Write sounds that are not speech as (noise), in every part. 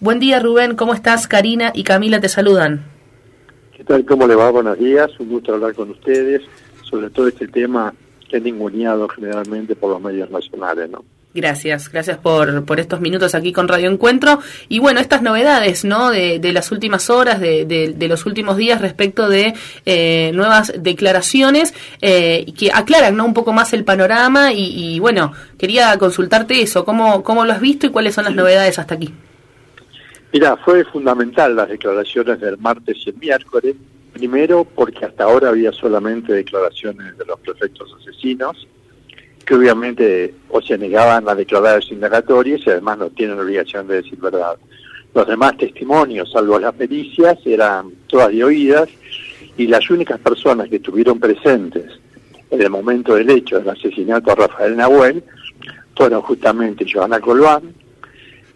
Buen día Rubén, ¿cómo estás? Karina y Camila te saludan. ¿Qué tal? ¿Cómo le va? Buenos días, un gusto hablar con ustedes sobre todo este tema que es ninguneado generalmente por los medios nacionales, ¿no? Gracias, gracias por, por estos minutos aquí con Radio Encuentro. Y bueno, estas novedades, ¿no? De, de las últimas horas, de, de, los últimos días respecto de eh, nuevas declaraciones eh, que aclaran, ¿no? Un poco más el panorama y, y, bueno, quería consultarte eso, ¿cómo, ¿cómo lo has visto y cuáles son las novedades hasta aquí? Mira, fue fundamental las declaraciones del martes y el miércoles. Primero, porque hasta ahora había solamente declaraciones de los prefectos asesinos, que obviamente o se negaban a declarar los indagatorios y además no tienen obligación de decir verdad. Los demás testimonios, salvo las pericias, eran todas de oídas y las únicas personas que estuvieron presentes en el momento del hecho del asesinato a Rafael Nahuel fueron justamente Joana Colván,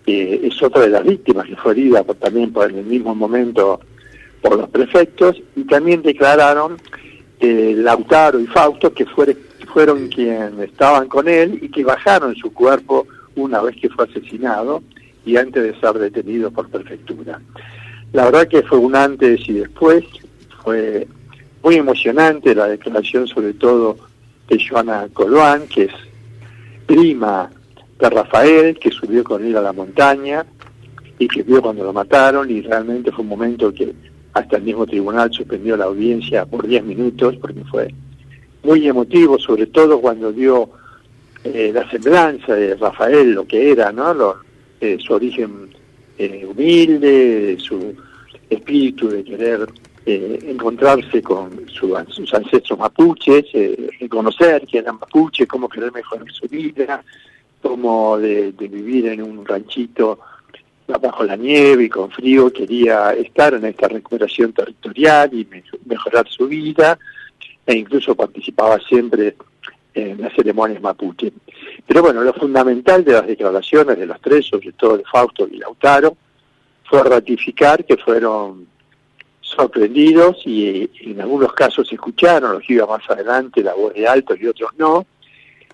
es otra de las víctimas que fue herida también por en el mismo momento por los prefectos, y también declararon eh, Lautaro y Fausto que fueron quienes estaban con él y que bajaron su cuerpo una vez que fue asesinado y antes de ser detenido por prefectura. La verdad que fue un antes y después, fue muy emocionante la declaración sobre todo de Joana Colván, que es prima de Rafael, que subió con él a la montaña y que vio cuando lo mataron y realmente fue un momento que hasta el mismo tribunal suspendió la audiencia por 10 minutos porque fue muy emotivo, sobre todo cuando dio eh, la semblanza de Rafael, lo que era, ¿no? Eh, su origen eh, humilde, su espíritu de querer encontrarse con sus ancestros mapuches, reconocer que eran mapuches, cómo querer mejorar su vida, como de, vivir en un ranchito bajo la nieve y con frío, quería estar en esta recuperación territorial y mejorar su vida, e incluso participaba siempre en las ceremonias mapuche. Pero bueno, lo fundamental de las declaraciones de los tres, sobre todo de Fausto y Lautaro, fue ratificar que fueron sorprendidos y en algunos casos escucharon, los iba más adelante, la voz de alto y otros no,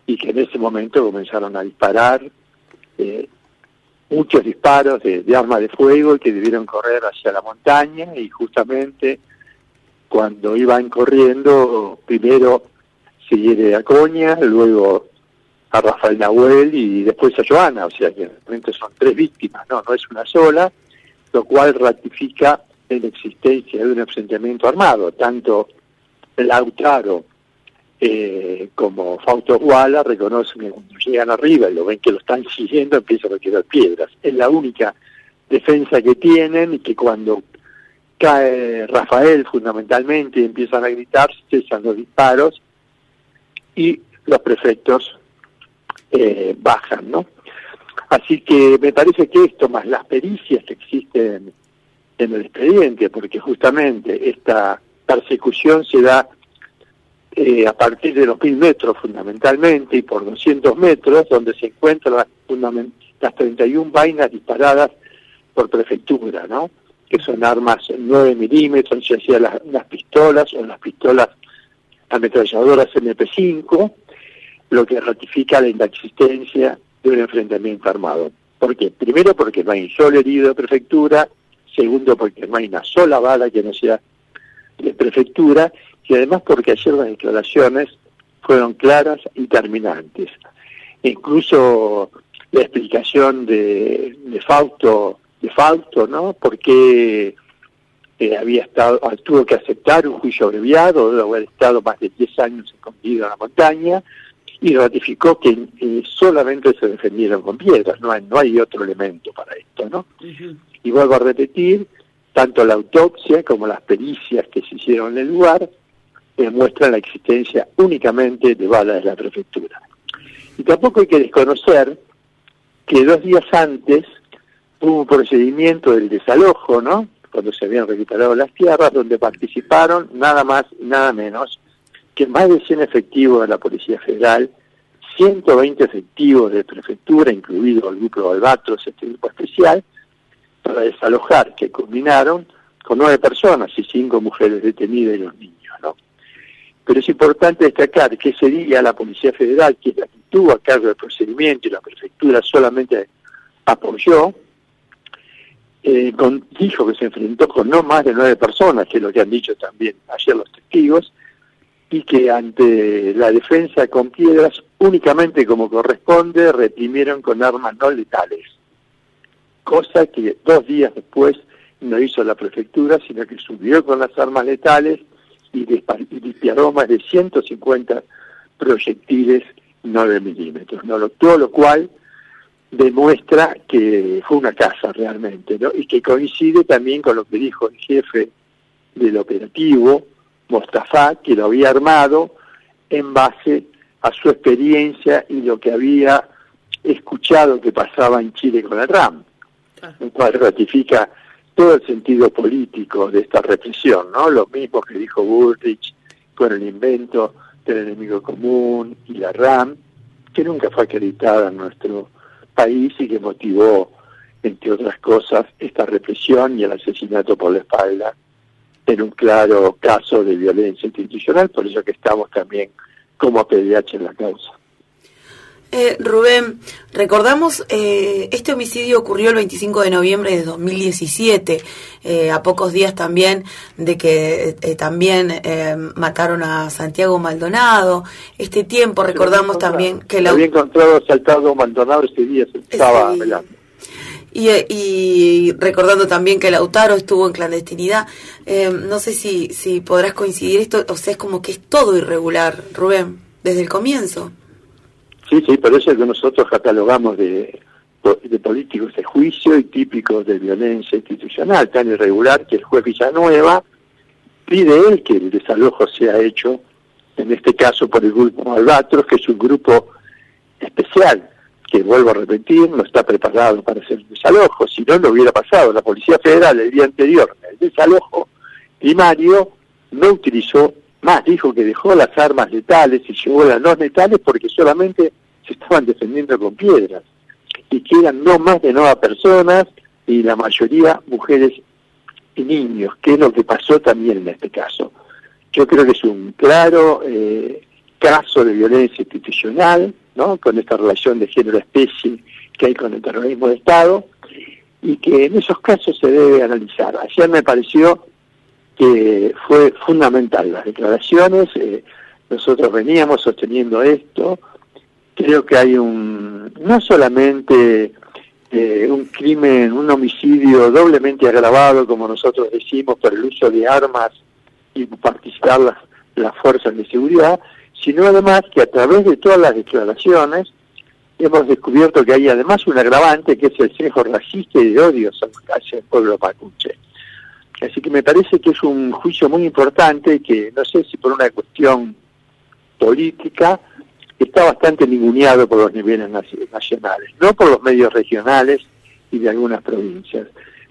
y que en ese momento comenzaron a disparar eh, muchos disparos de, armas de fuego y que debieron correr hacia la montaña y justamente cuando iban corriendo primero se hiere a Coña, luego a Rafael Nahuel y después a Joana, o sea que realmente son tres víctimas, no, no es una sola, lo cual ratifica la existencia de un enfrentamiento armado, tanto Lautaro eh, como Fausto Guala reconocen que cuando llegan arriba y lo ven que lo están siguiendo, empiezan a tirar piedras. Es la única defensa que tienen y que cuando cae Rafael fundamentalmente empiezan a gritar, cesan los disparos y los prefectos eh, bajan, ¿no? Así que me parece que esto, más las pericias que existen en el expediente, porque justamente esta persecución se da eh, a partir de los mil metros fundamentalmente y por 200 metros, donde se encuentran las, las 31 vainas disparadas por prefectura, ¿no? que son armas 9 milímetros, ya sea las, las pistolas o las pistolas ametralladoras MP5, lo que ratifica la inexistencia de un enfrentamiento armado. ¿Por qué? Primero porque no hay un solo herido de prefectura, segundo porque no hay una sola bala que no sea de prefectura, y además porque ayer las declaraciones fueron claras y terminantes. Incluso la explicación de, de Fausto, de Fausto, ¿no? Porque eh, había estado, tuvo que aceptar un juicio abreviado, de haber estado más de 10 años escondido en la montaña, y ratificó que eh, solamente se defendieron con piedras, no hay, no hay otro elemento para esto, ¿no? Y vuelvo a repetir, tanto la autopsia como las pericias que se hicieron en el lugar demuestran la existencia únicamente de balas de la prefectura. Y tampoco hay que desconocer que dos días antes hubo un procedimiento del desalojo, ¿no? Cuando se habían recuperado las tierras, donde participaron nada más y nada menos que más de 100 efectivos de la Policía Federal, 120 efectivos de prefectura, incluido el grupo Albatros, este grupo especial, para desalojar, que culminaron con nueve personas y cinco mujeres detenidas y los niños. Pero es importante destacar que ese día la Policía Federal, que es la que tuvo a cargo del procedimiento y la prefectura solamente apoyó, eh, dijo que se enfrentó con no más de nueve personas, que lo que han dicho también ayer los testigos, y que ante la defensa con piedras, únicamente como corresponde, reprimieron con armas no letales, cosa que dos días después no hizo la prefectura, sino que subió con las armas letales y, disparó más de 150 proyectiles 9 milímetros, ¿no? todo lo cual demuestra que fue una casa realmente, ¿no? y que coincide también con lo que dijo el jefe del operativo, Mostafa, que lo había armado en base a su experiencia y lo que había escuchado que pasaba en Chile con el RAM, lo cual ratifica todo el sentido político de esta represión, ¿no? Lo mismo que dijo Bullrich con el invento del enemigo común y la RAM, que nunca fue acreditada en nuestro país y que motivó, entre otras cosas, esta represión y el asesinato por la espalda en un claro caso de violencia institucional, por eso que estamos también como PDH en la causa. Eh, Rubén, recordamos, eh, este homicidio ocurrió el 25 de noviembre de 2017, eh, a pocos días también de que eh, también mataron a Santiago Maldonado. Este tiempo recordamos también que la... Había encontrado saltado Maldonado este día, se estaba velando. Y, y, recordando también que Lautaro estuvo en clandestinidad, no sé si, si podrás coincidir esto, o sea, es como que es todo irregular, Rubén, desde el comienzo. Sí, sí, pero eso es que nosotros catalogamos de, políticos de juicio y típicos de violencia institucional, tan irregular que el juez Villanueva pide él que el desalojo sea hecho, en este caso por el grupo Albatros, que es un grupo especial, que vuelvo a repetir, no está preparado para hacer desalojo, si no, lo hubiera pasado. La Policía Federal el día anterior, el desalojo primario, no utilizó más, dijo que dejó las armas letales y llevó las no letales porque solamente se estaban defendiendo con piedras y que eran no más de nueve personas y la mayoría mujeres y niños, que es lo que pasó también en este caso. Yo creo que es un claro eh, caso de violencia institucional, ¿no? con esta relación de género-especie que hay con el terrorismo de Estado, y que en esos casos se debe analizar. Ayer me pareció que fue fundamental las declaraciones, eh, nosotros veníamos sosteniendo esto, creo que hay un, no solamente eh, un crimen, un homicidio doblemente agravado, como nosotros decimos, por el uso de armas y participar las, las fuerzas de seguridad, sino además que a través de todas las declaraciones hemos descubierto que hay además un agravante que es el sesgo racista y de odio hacia el pueblo mapuche. Así que me parece que es un juicio muy importante que no sé si por una cuestión política está bastante ninguneado por los niveles nacionales, no por los medios regionales y de algunas provincias.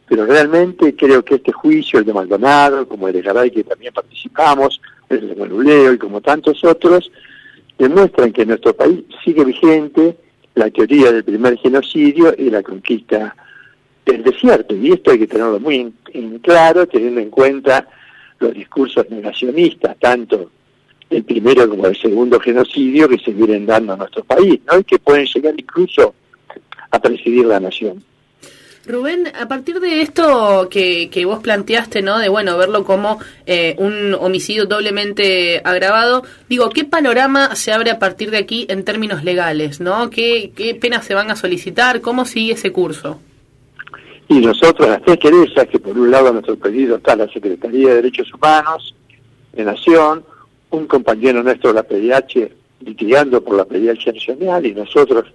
Pero realmente creo que este juicio, el de Maldonado, como el de Garay, que también participamos, el de Manuleo y como tantos otros, demuestran que en nuestro país sigue vigente la teoría del primer genocidio y la conquista del desierto. Y esto hay que tenerlo muy en claro, teniendo en cuenta los discursos negacionistas, tanto el primero como el segundo genocidio que se vienen dando a nuestro país, ¿no? Y que pueden llegar incluso a presidir la nación. Rubén, a partir de esto que, que vos planteaste, ¿no? De, bueno, verlo como eh, un homicidio doblemente agravado, digo, ¿qué panorama se abre a partir de aquí en términos legales, ¿no? ¿Qué, qué penas se van a solicitar? ¿Cómo sigue ese curso? Y nosotros, las tres querellas, que por un lado a nuestro pedido está la Secretaría de Derechos Humanos de Nación, un compañero nuestro de la PDH litigando por la PDH nacional y nosotros,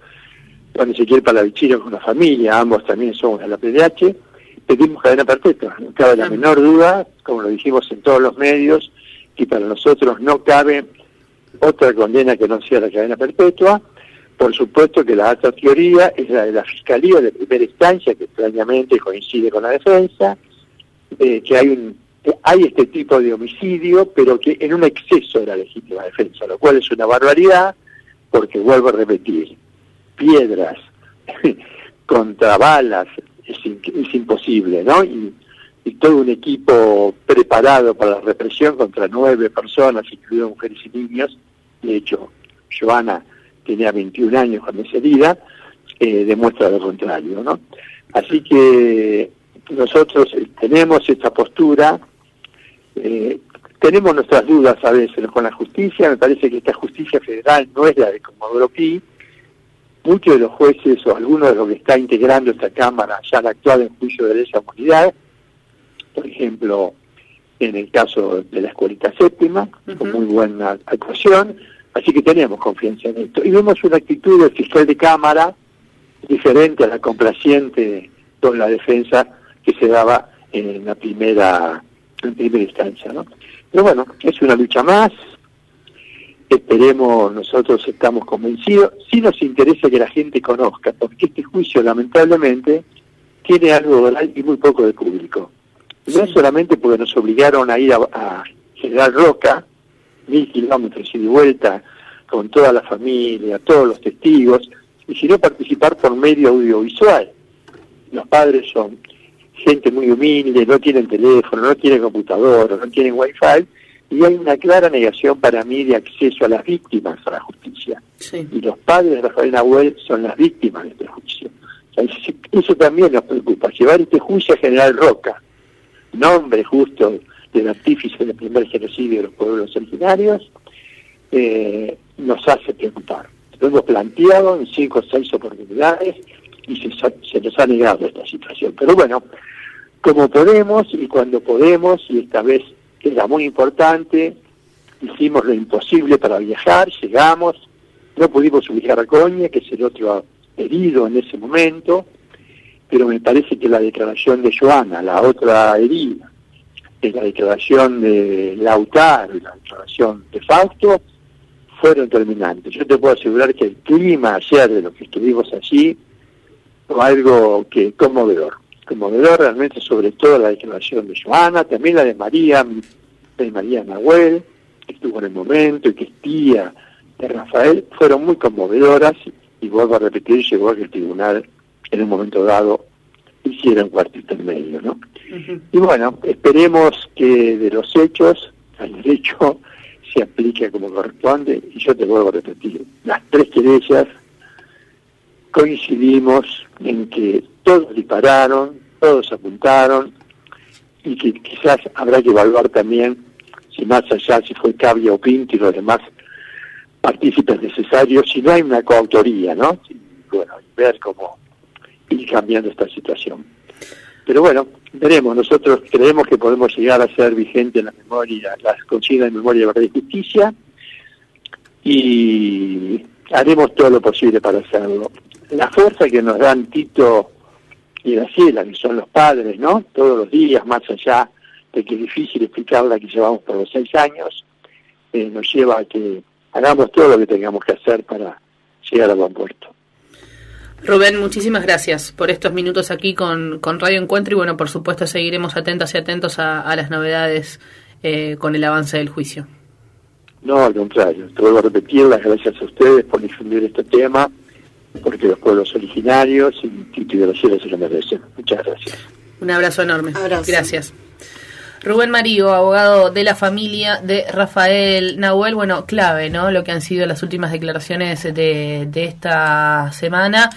con Ezequiel Palavichino con la familia, ambos también somos de la PDH, pedimos cadena perpetua. No cabe la menor duda, como lo dijimos en todos los medios, que para nosotros no cabe otra condena que no sea la cadena perpetua. Por supuesto que la otra teoría es la de la Fiscalía de primera instancia, que extrañamente coincide con la defensa, eh, que hay un hay este tipo de homicidio, pero que en un exceso de la legítima defensa, lo cual es una barbaridad, porque vuelvo a repetir, piedras (laughs) contra balas es, imposible, ¿no? Y, todo un equipo preparado para la represión contra nueve personas, incluidas mujeres y niños, de hecho, Joana tenía 21 años cuando se herida, eh, demuestra lo contrario, ¿no? Así que nosotros eh, tenemos esta postura, eh, tenemos nuestras dudas a veces con la justicia, me parece que esta justicia federal no es la de Comodoro Pi, muchos de los jueces o algunos de los que está integrando esta Cámara ya han actuado en juicio de lesa humanidad, por ejemplo, en el caso de la escuelita séptima, con muy buena actuación, así que tenemos confianza en esto. Y vemos una actitud del fiscal de Cámara diferente a la complaciente con la defensa que se daba en la primera, en primera instancia. ¿no? Pero bueno, es una lucha más, esperemos, nosotros estamos convencidos, si nos interesa que la gente conozca, porque este juicio lamentablemente tiene algo oral y muy poco de público. No solamente porque nos obligaron a ir a, General Roca, mil kilómetros y de vuelta, con toda la familia, todos los testigos, y sino participar por medio audiovisual. Los padres son gente muy humilde, no tienen teléfono, no tienen computadora, no tienen wifi, y hay una clara negación para mí de acceso a las víctimas a la justicia. Y los padres de Rafael Nahuel son las víctimas de este juicio. eso también nos preocupa, llevar este juicio a General Roca, nombre justo del artífice del primer genocidio de los pueblos originarios, eh, nos hace preocupar. Lo hemos planteado en cinco o seis oportunidades y se, nos ha negado esta situación. Pero bueno, como podemos y cuando podemos, y esta vez era muy importante, hicimos lo imposible para viajar, llegamos, no pudimos ubicar a Coña, que es el otro herido en ese momento, pero me parece que la declaración de Joana, la otra herida, la declaración de Lautaro y la declaración de Fausto, fueron terminantes. Yo te puedo asegurar que el clima ayer de lo que estuvimos allí fue algo que conmovedor. Conmovedor realmente sobre todo la declaración de Joana, también la de María, de María Nahuel, que estuvo en el momento y que es tía de Rafael, fueron muy conmovedoras y vuelvo a repetir, llegó a que el tribunal en un momento dado hiciera un cuartito en medio, ¿no? Y bueno, esperemos que de los hechos al derecho (laughs) se aplique como corresponde, y yo te vuelvo a repetir, las tres querellas coincidimos en que todos dispararon, todos apuntaron, y que quizás habrá que evaluar también si más allá, si fue Cabia o Pinto y los demás partícipes necesarios, si no hay una coautoría, ¿no? bueno, ver cómo ir cambiando esta situación. Pero bueno, veremos, nosotros creemos que podemos llegar a ser vigente en la memoria, las consignas de memoria, verdad y justicia, y haremos todo lo posible para hacerlo. La fuerza que nos dan Tito y Graciela, que son los padres, ¿no? Todos los días, más allá de que es difícil explicarla que llevamos por los seis años, eh, nos lleva a que hagamos todo lo que tengamos que hacer para llegar a buen puerto. Rubén, muchísimas gracias por estos minutos aquí con, con Radio Encuentro y bueno, por supuesto seguiremos atentos y atentos a, las novedades eh, con el avance del juicio. No, al contrario, te vuelvo a repetir las gracias a ustedes por difundir este tema, porque los pueblos originarios y Tito de los cielos se lo merecen. Muchas gracias. Un abrazo enorme. Gracias. Rubén Marío, abogado de la familia de Rafael Nahuel, bueno, clave, ¿no? Lo que han sido las últimas declaraciones de, de esta semana.